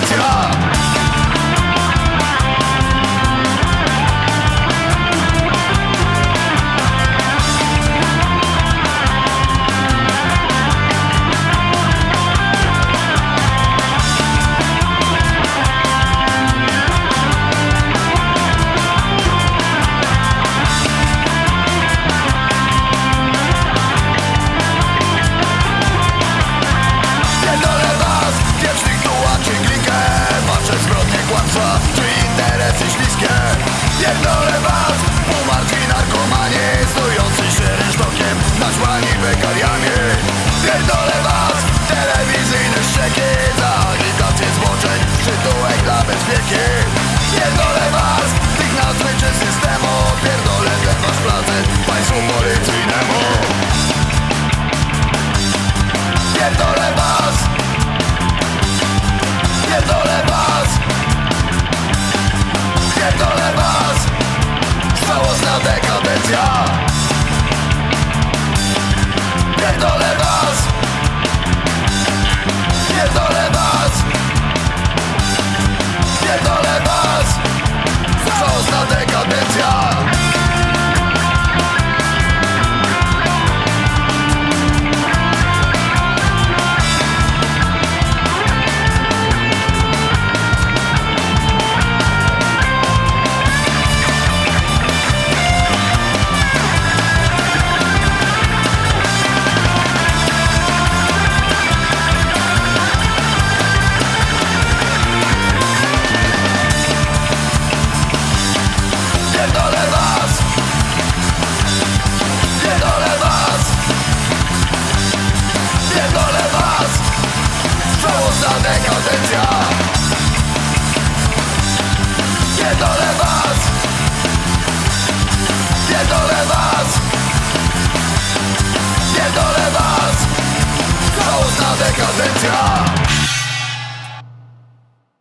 życia ani bekarianie Pierdolę was. bitter 大家搞成这